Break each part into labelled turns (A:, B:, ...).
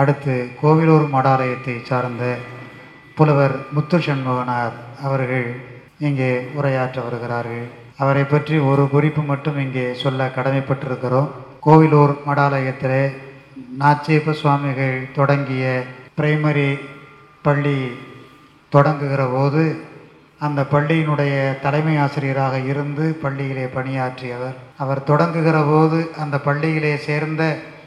A: அடுத்து கோவிலூர் மடாலயத்தை சார்ந்த புலவர் முத்து சண்முகனார் அவர்கள் இங்கே உரையாற்ற வருகிறார்கள். அவரை பற்றி ஒரு குறிப்பு மட்டும் இங்கே சொல்ல கடமைப்பட்டிருக்கிறோம். கோவிலூர் மடாலயத்தில் நாச்சியப்ப சுவாமிகள் தொடங்கிய பிரைமரி பள்ளி தொடங்குகிற போது அந்த பள்ளியினுடைய தலைமை ஆசிரியராக இருந்து பள்ளியிலே பணியாற்றியவர். அவர் தொடங்குகிற போது அந்த பள்ளியிலே சேர்ந்த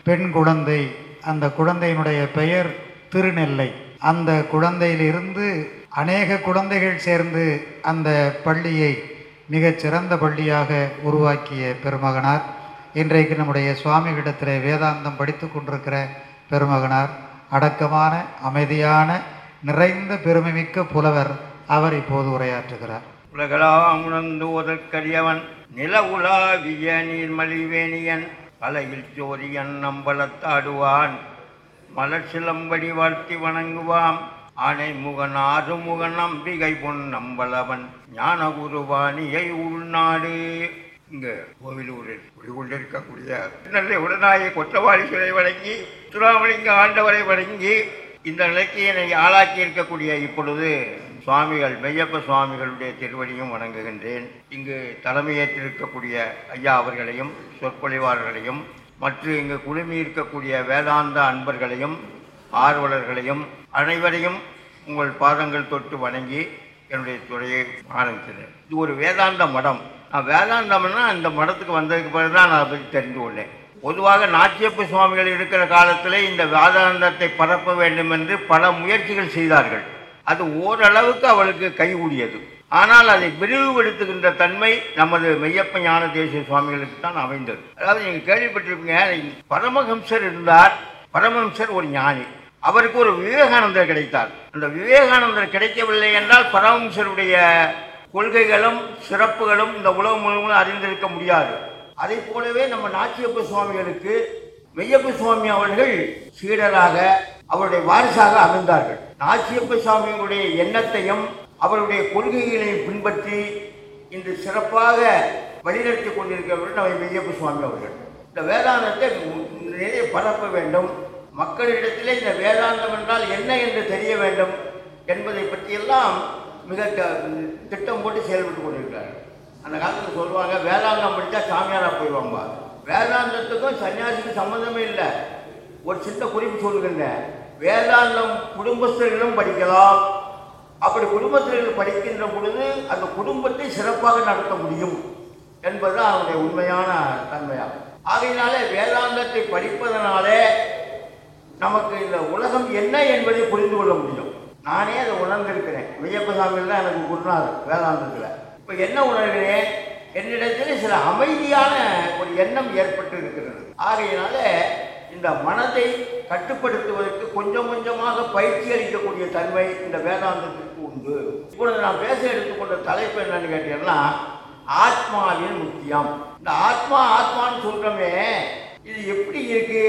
A: பெண் குழந்தை அந்த குழந்தையினுடைய பெயர் திருநெல்லை. அந்த குழந்தையிலிருந்து அநேக குழந்தைகள் சேர்ந்து அந்த பள்ளியை மிகச்சிறந்த பள்ளியாக உருவாக்கிய பெருமகனார். இன்றைக்கு நம்முடைய சுவாமிகளிடத்தில் வேதாந்தம் படித்து கொண்டிருக்கிற பெருமகனார். அடக்கமான அமைதியான நிறைந்த பெருமைமிக்க புலவர் அவர் இப்போது உரையாற்றுகிறார்.
B: உலகளாம் உணர்ந்து உதற்கரியவன் நில உலாவிய நீர்மலிவேணியன் அலையில் சோரியன் நம்பலத்தாடுவான் மலர் சிலம்படி வாழ்த்தி வணங்குவாம். ஆனை முகன் ஆறுமுகன் நம்பிகை பொன் நம்பலவன் ஞான குருவாணியை உள்நாடு. இங்க கோவிலூரில் குடிகொண்டிருக்கக்கூடிய நல்ல உடனாய கொத்தவாளிகளை வழங்கி சுறாமலிங்க ஆண்டவரை வழங்கி இந்த நிலைக்கு என்னை ஆளாக்கி இருக்கக்கூடிய இப்பொழுது சுவாமிகள் மெய்யப்ப சுவாமிகளுடைய திருவடியும் வணங்குகின்றேன். இங்கு தலைமையேற்றிருக்கக்கூடிய ஐயா அவர்களையும் சொற்பொழிவாளர்களையும் மற்றும் இங்கு குழுமி இருக்கக்கூடிய வேதாந்த அன்பர்களையும் ஆர்வலர்களையும் அனைவரையும் உங்கள் பாதங்கள் தொட்டு வணங்கி என்னுடைய துறையை ஆரம்பித்தேன் இது ஒரு வேதாந்த மடம். நான் வேதாந்தம்னா இந்த மடத்துக்கு வந்ததுக்கு பிறகு தான் நான் அதை பற்றி தெரிந்து கொண்டேன். பொதுவாக நாச்சியப்ப சுவாமிகள் இருக்கிற காலத்திலே இந்த வேதாந்தத்தை பரப்ப வேண்டும் என்று பல முயற்சிகள் செய்தார்கள். அது ஓரளவுக்கு அவளுக்கு கைகூடியது ஆனால் அதை விரிவுபடுத்துகின்ற தன்மை நமது மெய்யப்ப ஞான தேசிய சுவாமிகளுக்கு தான் அமைந்தது. அதாவது நீங்கள் கேள்விப்பட்டிருப்பீங்க பரமஹம்சர் இருந்தார். பரமஹம்சர் ஒரு ஞானி. அவருக்கு ஒரு விவேகானந்தர் கிடைத்தார். அந்த விவேகானந்தர் கிடைக்கவில்லை என்றால் பரமஹம்சருடைய கொள்கைகளும் சிறப்புகளும் இந்த உலகம் முழுவதும் அறிந்திருக்க முடியாது. அதை போலவே நம்ம நாச்சியப்ப சுவாமிகளுக்கு மெய்யப்ப சுவாமி அவர்கள் சீடராக அவருடைய வாரிசாக அமைந்தார்கள். நாச்சியப்ப சுவாமியுடைய எண்ணத்தையும் அவருடைய கொள்கைகளையும் பின்பற்றி இன்று சிறப்பாக வழிநடத்தி கொண்டிருக்கிறவர்கள் நம்ம மெய்யப்ப சுவாமி அவர்கள். இந்த வேதாந்தத்தை நிறைய பரப்ப வேண்டும். மக்களிடத்திலே இந்த வேதாந்தம் என்றால் என்ன என்று தெரிய வேண்டும் என்பதை பற்றியெல்லாம் மிக த- திட்டம் போட்டு செயல்பட்டு கொண்டிருக்கிறார்கள். அந்த காலத்தில் சொல்லுவாங்க வேதாந்தம் படித்தா சாமியாராக போயிடுவாங்க. வேதாந்தத்துக்கும் சன்னியாசிக்கும் சம்மந்தமே இல்லை. ஒரு சின்ன குறிப்பு சொல்லுங்க வேதாந்தம் குடும்பஸ்தர்களும் படிக்கலாம். அப்படி குடும்பத்தினர்கள் படிக்கின்ற பொழுது அந்த குடும்பத்தை சிறப்பாக நடத்த முடியும் என்பது அவனுடைய உண்மையான தன்மையாகும். ஆகையினாலே வேதாந்தத்தை படிப்பதனாலே நமக்கு இந்த உலகம் என்ன என்பதை புரிந்து கொள்ள முடியும். நானே அதை உணர்ந்திருக்கிறேன். மெய்யப்ப தான் எனக்கு குருநாதர் வேதாந்தத்தில். இப்போ என்ன உணர்கிறேன்? என்னிடத்தில் சில அமைதியான ஒரு எண்ணம் ஏற்பட்டு இருக்கிறது ஆகையினால இந்த மனதை கட்டுப்படுத்துவதற்கு கொஞ்சம் கொஞ்சமாக பயிற்சி அளிக்கக்கூடிய தன்மை இந்த வேதாந்தத்திற்கு உண்டு. இப்பொழுது நான் பேச எடுத்துக்கொண்ட தலைப்பு என்னன்னு கேட்டீங்கன்னா ஆத்மாவின் முக்கியம். இந்த ஆத்மா ஆத்மான்னு சொல்றோமே இது எப்படி இருக்கு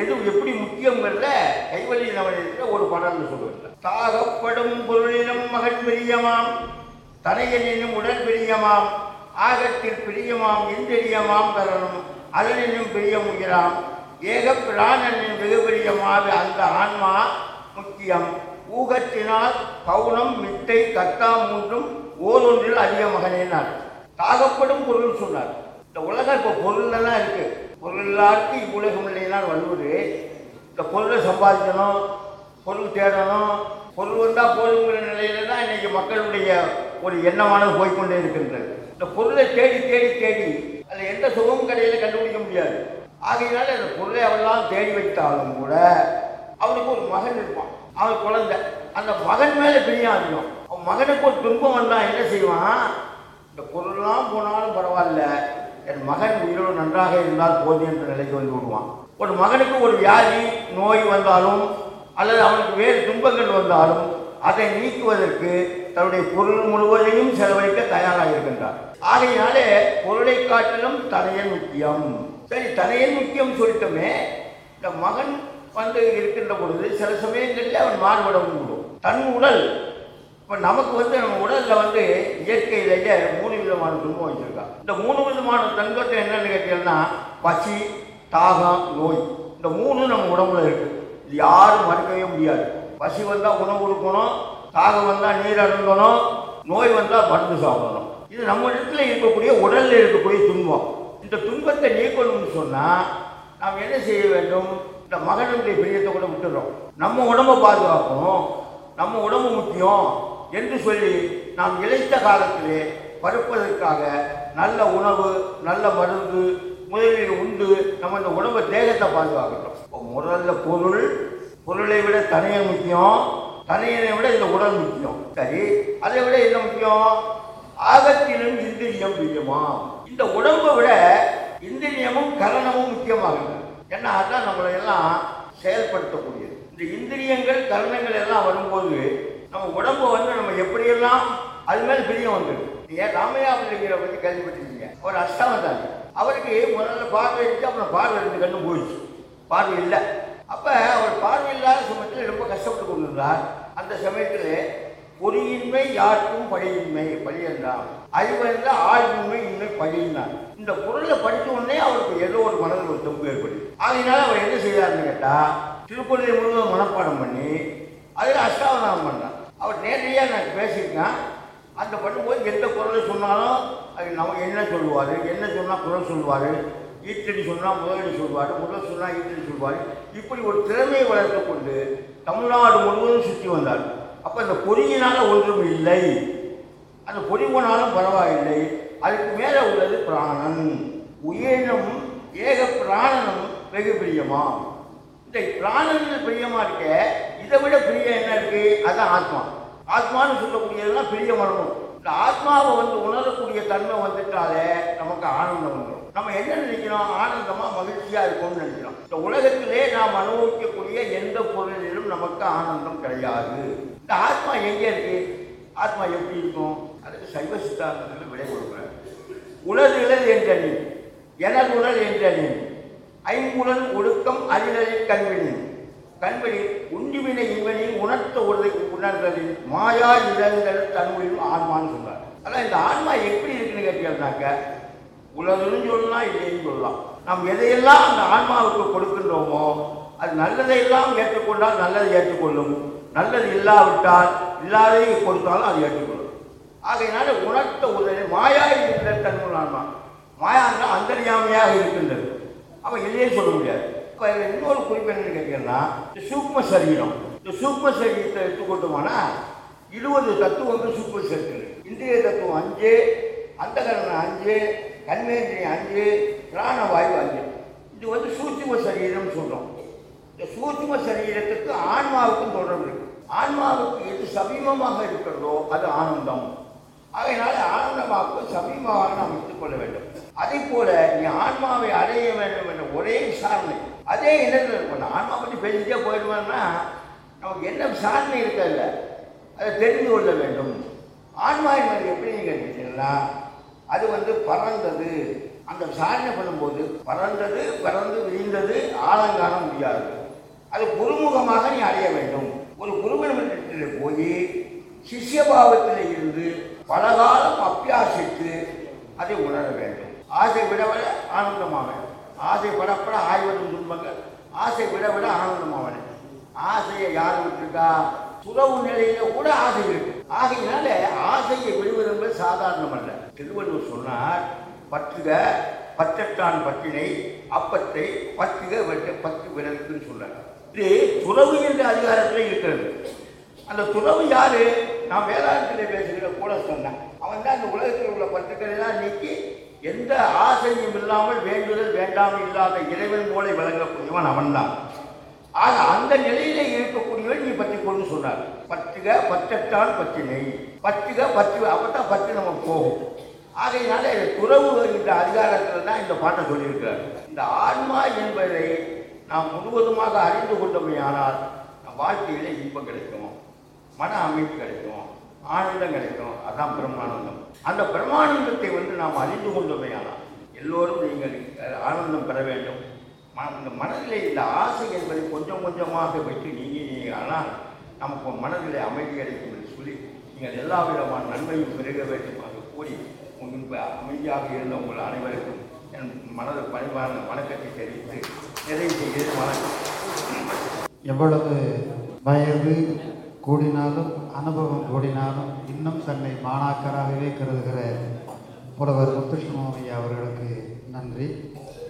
B: எது எப்படி முக்கியங்கிறத கைவழி நவனத்தில் ஒரு படம்னு சொல்லுவேன் தாகப்படும் பொருளினும் மகன் பிரியமாம் தனையனினும் உடல் பிரியமாம் ஆகத்தில் பிரியமாம் எந்தெரியமாம் தரணும் அதனினும் பிரியமுகிறாம் ஏக பிராணனின் வெகு அந்த ஆன்மா முக்கியம். ஊகத்தினால் பவுனம் மிட்டை கத்தா மூன்றும் ஓரொன்றில் அதிக மகனேனார். தாகப்படும் பொருள் சொன்னார். இந்த உலகம் இப்போ பொருளெல்லாம் இருக்கு. பொருள் இல்லாருக்கு இவ்வுலகம் இல்லைனால் வருவது இந்த பொருளை சம்பாதிக்கணும் பொருள் தேடணும். பொருள் வந்தால் போதுங்கிற நிலையில தான் இன்னைக்கு மக்களுடைய ஒரு எண்ணமானது போய்க்கொண்டே இருக்கின்றது. இந்த பொருளை தேடி தேடி தேடி அதில் எந்த சுகமும் கடையில் கண்டுபிடிக்க முடியாது. ஆகையினால அந்த பொருளை அவெல்லாம் தேடி வைத்தாலும் கூட அவனுக்கு ஒரு மகன் இருப்பான். அவன் குழந்தை. அந்த மகன் மேலே பிரியம் அதிகம் அவன் மகனுக்கு ஒரு துன்பம் வந்தால் என்ன செய்வான்? இந்த பொருள்லாம் போனாலும் பரவாயில்ல. என் மகன் உயிரோடு நன்றாக இருந்தால் போதும் என்ற நிலைக்கு வந்து விடுவான். ஒரு மகனுக்கு ஒரு வியாதி நோய் வந்தாலும் அல்லது அவனுக்கு வேறு துன்பங்கள் வந்தாலும் அதை நீக்குவதற்கு தன்னுடைய பொருள் முழுவதையும் செலவழிக்க தயாராக இருக்கின்றார் ஆகையினாலே பொருளை காட்டிலும் தனையன் முக்கியம். சரி தலையின் முக்கியம் சொல்லிட்டோமே. இந்த மகன் வந்து இருக்கின்ற பொழுது சில சமயங்களில் அவன் மாறுபட கூடும். தன் உடல் இப்போ நமக்கு வந்து நம்ம உடலில் வந்து இயற்கையிலேயே மூணு விதமான துன்பம் வச்சுருக்கான் இந்த மூணு விதமான தங்கத்தை என்னென்னு கேட்டீங்கன்னா பசி தாகம் நோய். இந்த மூணு நம்ம உடம்புல இருக்குது இது யாரும் மறுக்கவே முடியாது. பசி வந்தால் உணவு கொடுக்கணும் தாகம் வந்தால் நீர் அருந்தணும் நோய் வந்தால் மருந்து சாப்பிடணும். இது நம்ம இடத்துல இருக்கக்கூடிய உடலில் இருக்கக்கூடிய துன்பம். இந்த துன்பத்தை நீக்கணும்னு சொன்னால் நாம் என்ன செய்ய வேண்டும்? இந்த மகனுடைய பிரியத்தை கூட விட்டுறோம். நம்ம உடம்பை பாதுகாக்கணும். நம்ம உடம்பு முக்கியம் என்று சொல்லி நாம் இழைத்த காலத்திலே பருப்பதற்காக நல்ல உணவு நல்ல மருந்து முதலில் உண்டு நம்ம இந்த உடம்பை தேகத்தை பாதுகாக்கணும். இப்போ முதல்ல பொருள் பொருளை விட தனியன் முக்கியம். தனியனை விட இந்த உடல் முக்கியம். சரி அதை விட என்ன முக்கியம்? ஆகத்திலும் இந்திரியம் பிரியமாம் இந்த உடம்பை விட இந்திரியமும் கரணமும் முக்கியமாகுது ஏன்னா அதான் நம்மளை எல்லாம் செயல்படுத்தக்கூடியது. இந்த இந்திரியங்கள் கரணங்கள் எல்லாம் வரும்போது நம்ம உடம்பு வந்து நம்ம எப்படியெல்லாம் அது மேல் பிரியம் வந்துடும் ஏன் ராமையா அப்படிங்கிற பற்றி கேள்விப்பட்டிருக்கீங்க? அவர் அஷ்டாவதாரி அவருக்கு முதல்ல பார்வை இருக்கு அப்புறம் பார்வை ரெண்டு கண்ணு போயிடுச்சு. பார்வை இல்லை. அப்போ அவர் பார்வை இல்லாத சமயத்தில் ரொம்ப கஷ்டப்பட்டு கொண்டிருந்தார். அந்த சமயத்தில் பொறியின்மை யாருக்கும் பழியின்மை பழி என்றார் அறிவென்ற ஆழ்வின்மை இன்மை பழியினார் இந்த பொருளை படித்த உடனே அவருக்கு ஏதோ ஒரு மனதில் ஒரு தொம்பு ஏற்படுது. அதனால அவர் என்ன செய்தார்னு கேட்டால் திருக்குறளை முழுவதும் மனப்பாடம் பண்ணி அதில் அஷ்டாவதானம் பண்ணார். அவர் நேரடியாக நான் பேசியிருக்கேன். அந்த பண்ணும்போது எந்த குரலை சொன்னாலும் அது நம்ம என்ன சொல்லுவார் என்ன சொன்னால் குரல் சொல்லுவார் ஈட்டடி சொன்னால் முதலடி சொல்வார் முதல் சொன்னால் ஈட்டடி சொல்வார் இப்படி ஒரு திறமையை வளர்த்து கொண்டு தமிழ்நாடு முழுவதும் சுற்றி வந்தார். அப்போ இந்த பொறியினால் ஒன்றும் இல்லை. அந்த பொறி போனாலும் பரவாயில்லை. அதுக்கு மேலே உள்ளது பிராணன். உயிரினம் ஏக பிராணனம் வெகு பிரியமா? இந்த பிராணன் பிரியமா இருக்க இதை விட பிரியம் என்ன இருக்கு? அதுதான் ஆத்மா. ஆத்மான்னு சொல்லக்கூடியதெல்லாம் பிரிய வரணும். இந்த ஆத்மாவை வந்து உணரக்கூடிய தன்மை வந்துட்டாலே நமக்கு ஆனந்தம் வந்துடும் நம்ம என்ன நினைக்கிறோம்? ஆனந்தமாக மகிழ்ச்சியாக இருக்கும்னு நினைக்கிறோம். இந்த உலகத்திலே நாம் அனுபவிக்கக்கூடிய எந்த பொருள் நமக்கு ஆனந்தம் கிடையாது. இந்த ஆத்மா எங்கே இருக்கு? ஆத்மா எப்படி இருக்கும்? அதுக்கு சைவ சித்தாந்தத்தில் விடை கொடுக்குறேன் உலர் இழல் என்ற நீ எனது உடல் என்ற நீ ஐங்குழல் ஒடுக்கம் அறிதலில் கண்வினி கண்வெளி உண்டிவினை இவனின் உணர்த்த உடலை உணர்ந்தது. மாயா இழந்தல் தன்மையில் ஆன்மான்னு சொல்றார். ஆனால் இந்த ஆன்மா எப்படி இருக்குன்னு கேட்டீங்கன்னாக்க உலகன்னு சொல்லலாம் இல்லைன்னு சொல்லலாம். நாம் எதையெல்லாம் அந்த ஆன்மாவுக்கு கொடுக்கின்றோமோ அது நல்லதை எல்லாம் ஏற்றுக்கொண்டால் நல்லதை ஏற்றுக்கொள்ளும். நல்லது இல்லாவிட்டால் இல்லாததை கொடுத்தாலும் அது ஏற்றுக்கொள்ளும். ஆகையினால உணர்த்த உதவி மாயா இருக்கின்ற தன்மை ஆன்மா மாயா என்றால் அந்தரியாமையாக இருக்கின்றது. அவன் இல்லையே சொல்ல முடியாது. இப்போ இன்னொரு குறிப்பு என்னன்னு கேட்டீங்கன்னா இந்த சூக்ம சரீரம். இந்த சூக்ம சரீரத்தை எடுத்துக்கொண்டோமானா இருபது தத்துவம் வந்து சூக்ம சரீரம் இந்திரிய தத்துவம் அஞ்சு அந்தகரணம் அஞ்சு கண்மேந்திரியம் அஞ்சு பிராணவாயு அஞ்சு. இது வந்து சூட்சும சரீரம்னு சொல்கிறோம் இந்த சூட்சும சரீரத்துக்கு ஆன்மாவுக்கும் தொடர்பு இருக்கு. ஆன்மாவுக்கு எது சமீபமாக இருக்கிறதோ அது ஆனந்தம். அதனால ஆனந்தமாக சமீபமாக நாம் எடுத்துக்கொள்ள வேண்டும். அதே போல நீ ஆன்மாவை அடைய வேண்டும் என்ற ஒரே விசாரணை அதே இடத்துல இருக்கணும் ஆன்மா பற்றி பேசிட்டே போயிடுவோம்னா நமக்கு என்ன விசாரணை இருக்கல அதை தெரிந்து கொள்ள வேண்டும். ஆன்மா என்பது எப்படி நீங்கள் கேட்டீங்கன்னா அது வந்து பறந்தது. அந்த விசாரணை பண்ணும்போது பறந்தது பறந்து விரிந்தது ஆழங்காண முடியாது. அது குருமுகமாக நீ அடைய வேண்டும். ஒரு குருமணத்தில் போய் சிஷ்யபாவத்தில் இருந்து பலகாலம் அப்பியாசித்து அதை உணர வேண்டும். ஆசை விட விட ஆனந்தமாக ஆசை படப்பட ஆய்வதும் துன்பங்கள். ஆசை விடவிட ஆனந்தமாக ஆசையை யார் விட்டுருக்கா? துறவு நிலையில கூட ஆசை இருக்கு. ஆகையினால ஆசையை விடுவதென்பது சாதாரணம் அல்ல திருவள்ளுவர் சொன்னார் பற்றுக பற்றட்டான் பற்றினை அப்பத்தை பத்துக வெட்ட பத்து விரலுக்குன்னு சொல்றாங்க இது துறவு என்ற அதிகாரத்தில் இருக்கிறது. அந்த துறவு யாரு? நான் வேதாந்தத்திலே பேசுகிற கூட சொன்னேன் அவன் தான் அந்த உலகத்தில் உள்ள பத்துக்களை எல்லாம் நீக்கி எந்த ஆசையும் இல்லாமல் வேண்டுதல் வேண்டாம் இல்லாத இறைவன் போல விளங்கக்கூடியவன் அவன்தான் ஆக அந்த நிலையிலே இருக்கக்கூடியவன் நீ பற்றி கொண்டு சொன்னார். பத்துக பற்றுக பத்து நெய் பத்துக பத்து அப்பதான் பத்து நம்ம போகும். ஆகையினால துறவு என்ற அதிகாரத்தில் தான் இந்த பாட்டை சொல்லியிருக்கிறார். இந்த ஆன்மா என்பதை நாம் முழுவதுமாக அறிந்து கொண்டோமையானால் நம் வாழ்க்கையிலே இன்பம் கிடைக்கும் மன அமைதி கிடைக்கும் ஆனந்தம் கிடைக்கும். அதான் பிரம்மானந்தம். அந்த பிரம்மானந்தத்தை வந்து நாம் அறிந்து கொண்டோமையானால் எல்லோரும் நீங்கள் ஆனந்தம் பெற வேண்டும். இந்த மனதிலே இந்த ஆசை என்பதை கொஞ்சம் கொஞ்சமாக வைத்து நீங்கள் நீங்கள் ஆனால் நமக்கு மனதிலே அமைதி கிடைக்கும் என்று சொல்லி நீங்கள் எல்லா விதமான நன்மையும் பெருக வேண்டும் என்று கூறி முன்பு அமைதியாக இருந்த உங்கள் அனைவருக்கும் என் மனது பணிவான வணக்கத்தை தெரிவித்து நிறைவு செய்கிறேன்? வணக்கம்.
A: எவ்வளவு வயது கூடினாலும் அனுபவம் கூடினாலும் இன்னும் தன்னை மாணாக்கராகவே கருதுகிற புலவர் முத்துஷ்ணமாமையா அவர்களுக்கு நன்றி.